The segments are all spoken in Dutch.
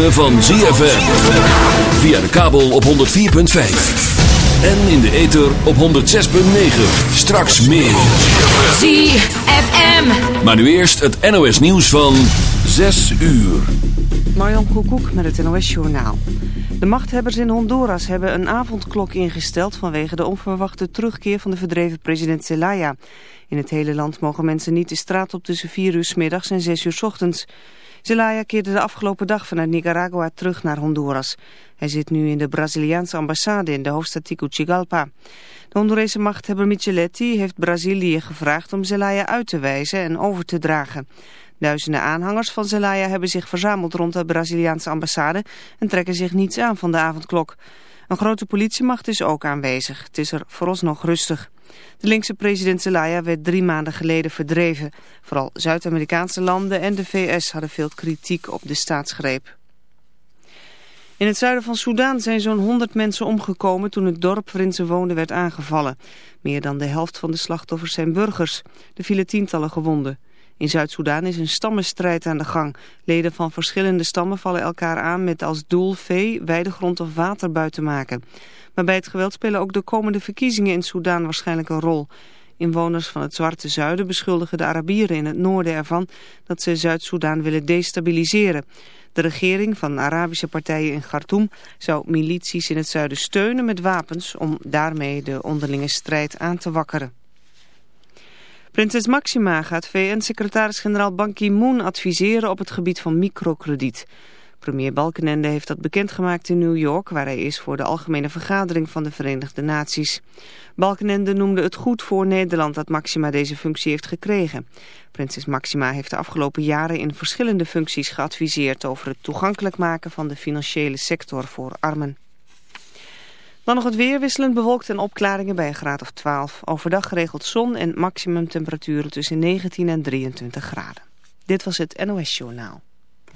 ritme van ZFM. Via de kabel op 104.5. En in de ether op 106.9. Straks meer. ZFM. Maar nu eerst het NOS nieuws van 6 uur. Marjan Koekoek met het NOS Journaal. De machthebbers in Honduras hebben een avondklok ingesteld vanwege de onverwachte terugkeer van de verdreven president Zelaya. In het hele land mogen mensen niet de straat op tussen 4 uur s middags en 6 uur s ochtends. Zelaya keerde de afgelopen dag vanuit Nicaragua terug naar Honduras. Hij zit nu in de Braziliaanse ambassade in de hoofdstad Tegucigalpa. De Hondurese machthebber Micheletti heeft Brazilië gevraagd om Zelaya uit te wijzen en over te dragen. Duizenden aanhangers van Zelaya hebben zich verzameld rond de Braziliaanse ambassade en trekken zich niets aan van de avondklok. Een grote politiemacht is ook aanwezig. Het is er vooralsnog rustig. De linkse president Zelaya werd drie maanden geleden verdreven. Vooral Zuid-Amerikaanse landen en de VS hadden veel kritiek op de staatsgreep. In het zuiden van Soedan zijn zo'n 100 mensen omgekomen toen het dorp waarin ze woonden werd aangevallen. Meer dan de helft van de slachtoffers zijn burgers. Er vielen tientallen gewonden. In Zuid-Soedan is een stammenstrijd aan de gang. Leden van verschillende stammen vallen elkaar aan met als doel vee, weidegrond of water buiten maken. Maar bij het geweld spelen ook de komende verkiezingen in Soedan waarschijnlijk een rol. Inwoners van het Zwarte Zuiden beschuldigen de Arabieren in het noorden ervan dat ze Zuid-Soedan willen destabiliseren. De regering van Arabische partijen in Khartoum zou milities in het zuiden steunen met wapens om daarmee de onderlinge strijd aan te wakkeren. Prinses Maxima gaat VN-secretaris-generaal Ban Ki-moon adviseren op het gebied van microkrediet. Premier Balkenende heeft dat bekendgemaakt in New York, waar hij is voor de Algemene Vergadering van de Verenigde Naties. Balkenende noemde het goed voor Nederland dat Maxima deze functie heeft gekregen. Prinses Maxima heeft de afgelopen jaren in verschillende functies geadviseerd over het toegankelijk maken van de financiële sector voor armen. Dan nog het weer wisselend bewolkt en opklaringen bij een graad of 12. Overdag geregeld zon en maximumtemperaturen tussen 19 en 23 graden. Dit was het NOS Journaal.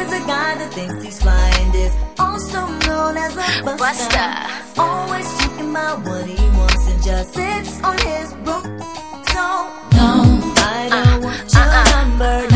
Is a guy that thinks he's flying this, also known as a buster. Buster. Always talking about what he wants and just sits on his broom. So No. I don't uh, want uh, your uh-uh. number,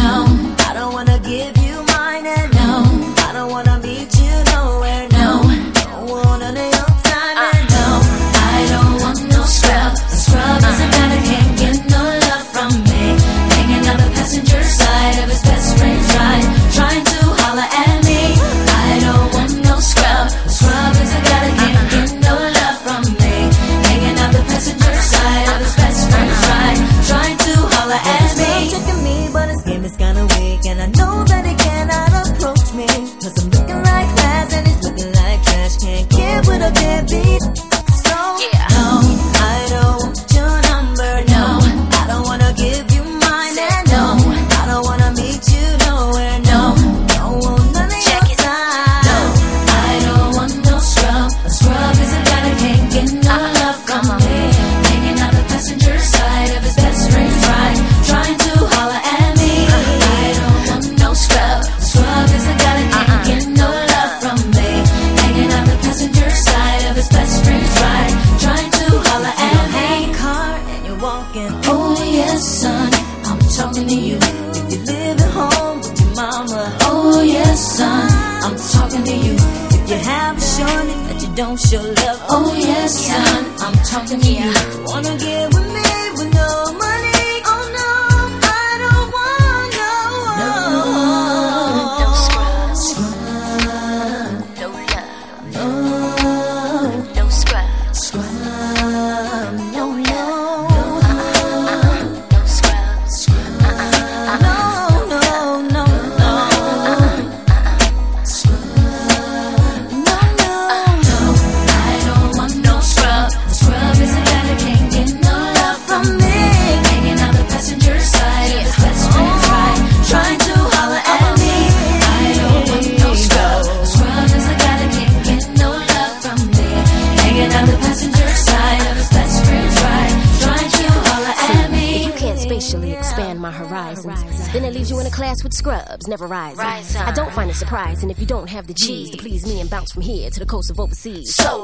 I know that surprise. And if you don't have the cheese to please me and bounce from here to the coast of overseas. So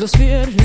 los viernes.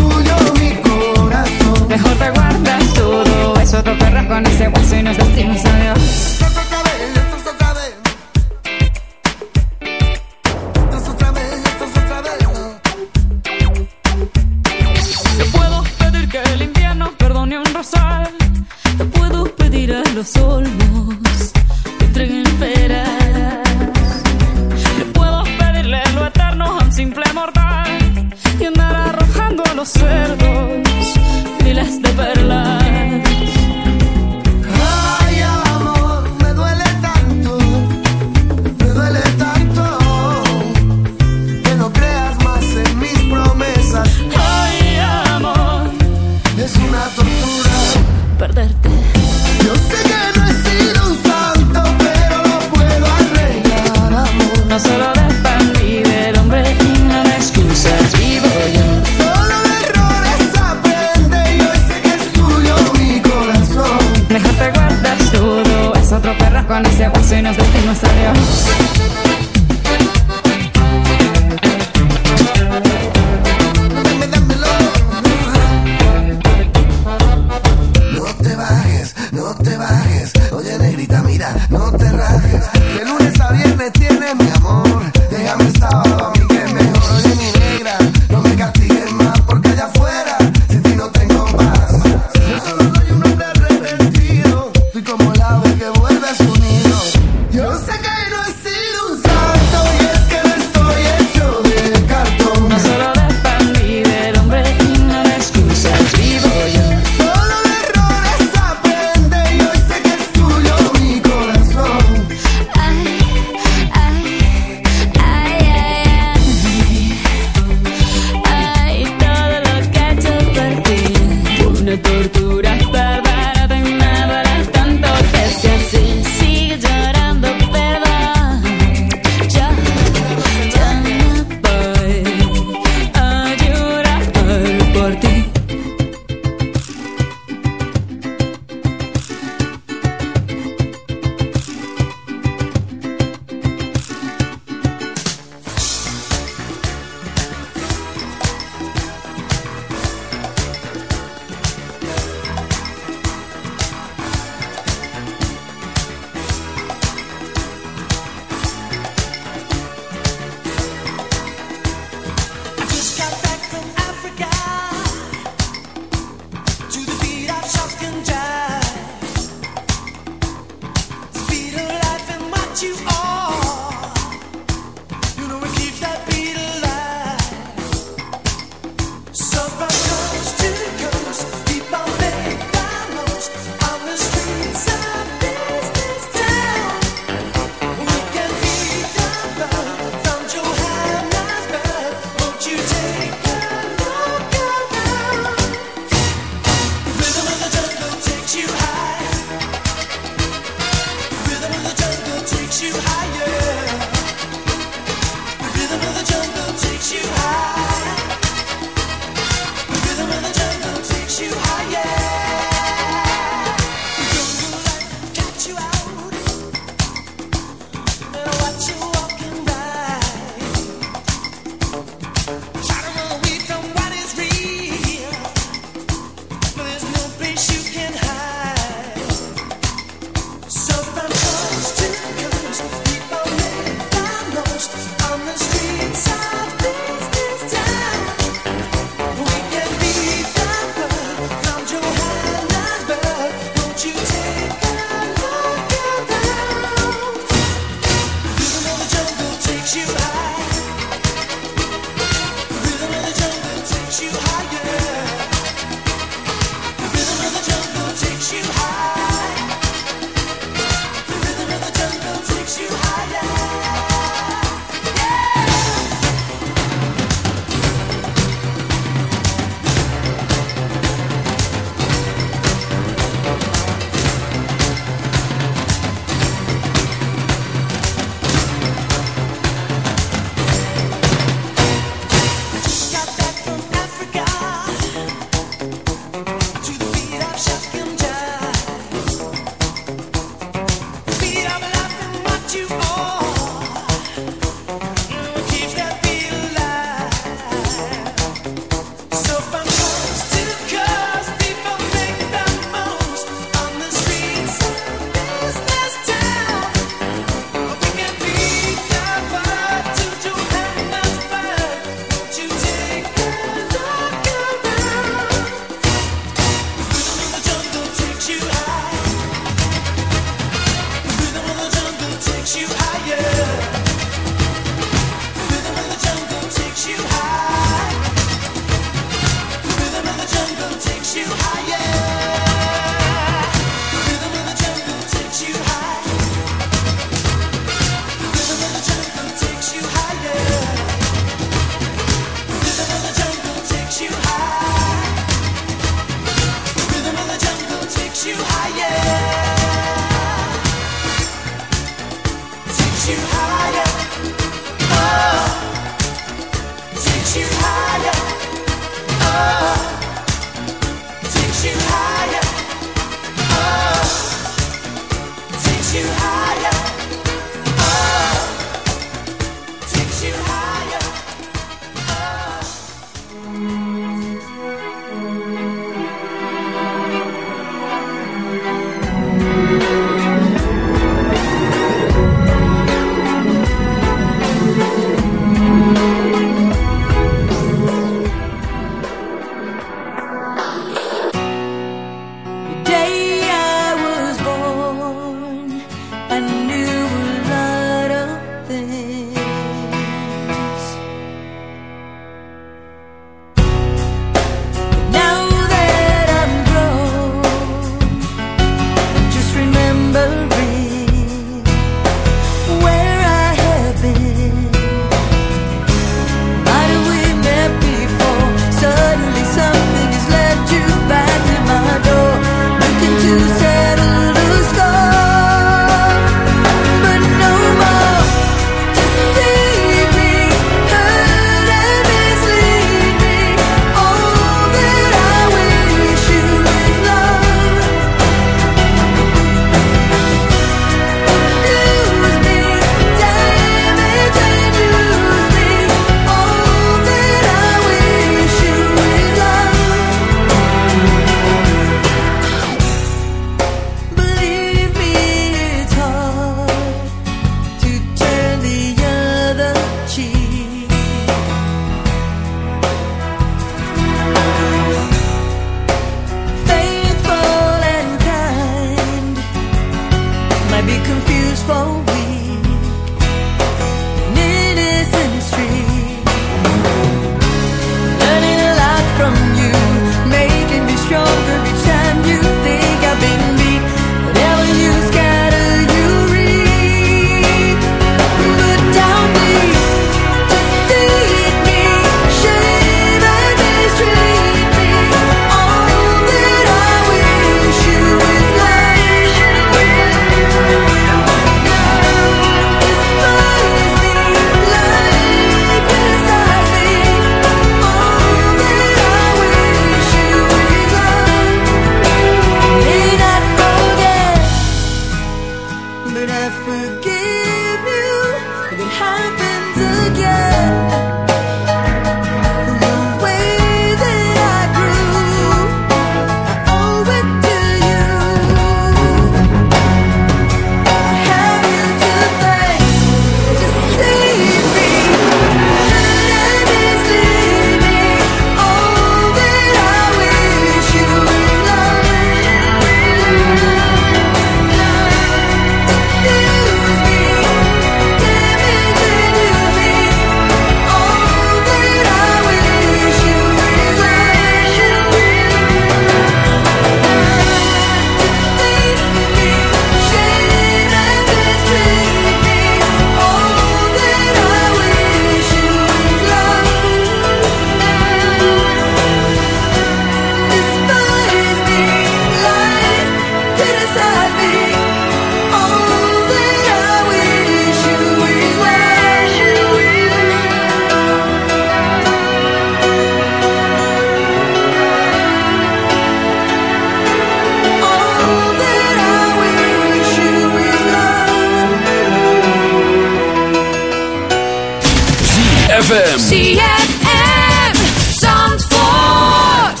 ZFM. ZFM. Zandvoort.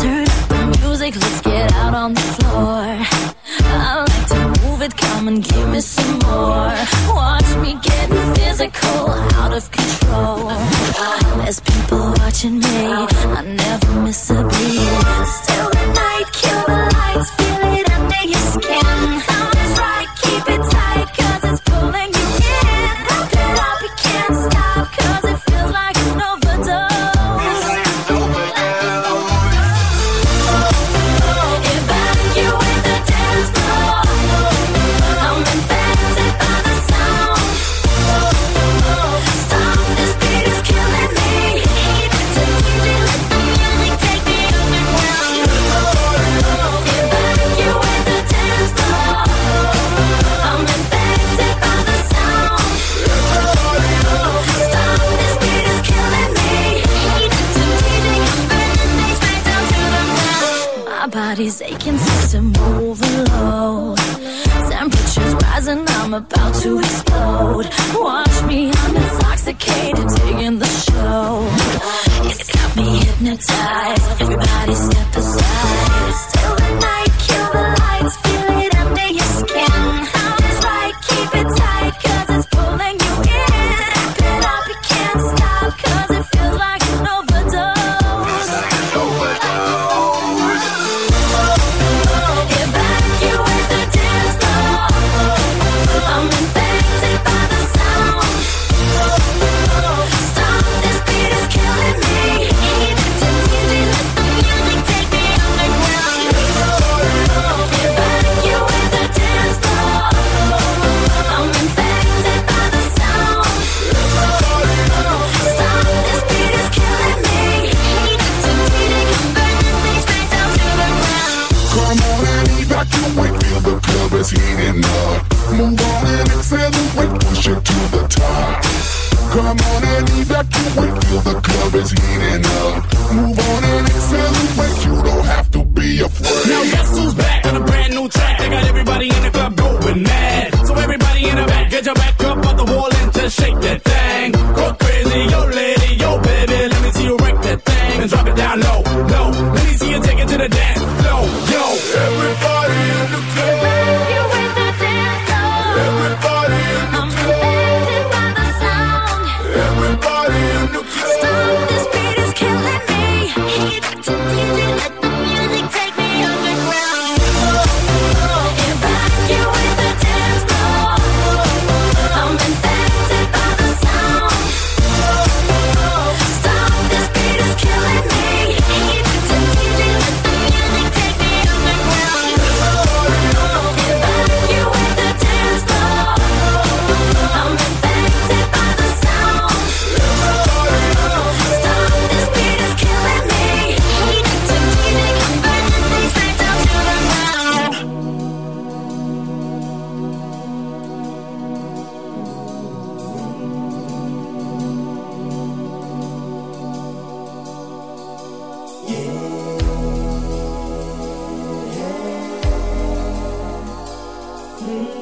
Turn the music, let's get out on the floor. I like to move it, come and give me some more. Watch me getting physical, out of control. There's people watching me, I never miss a beat. mm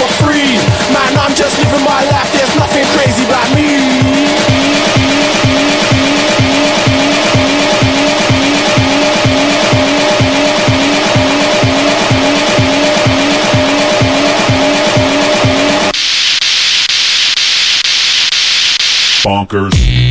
for Bonkers.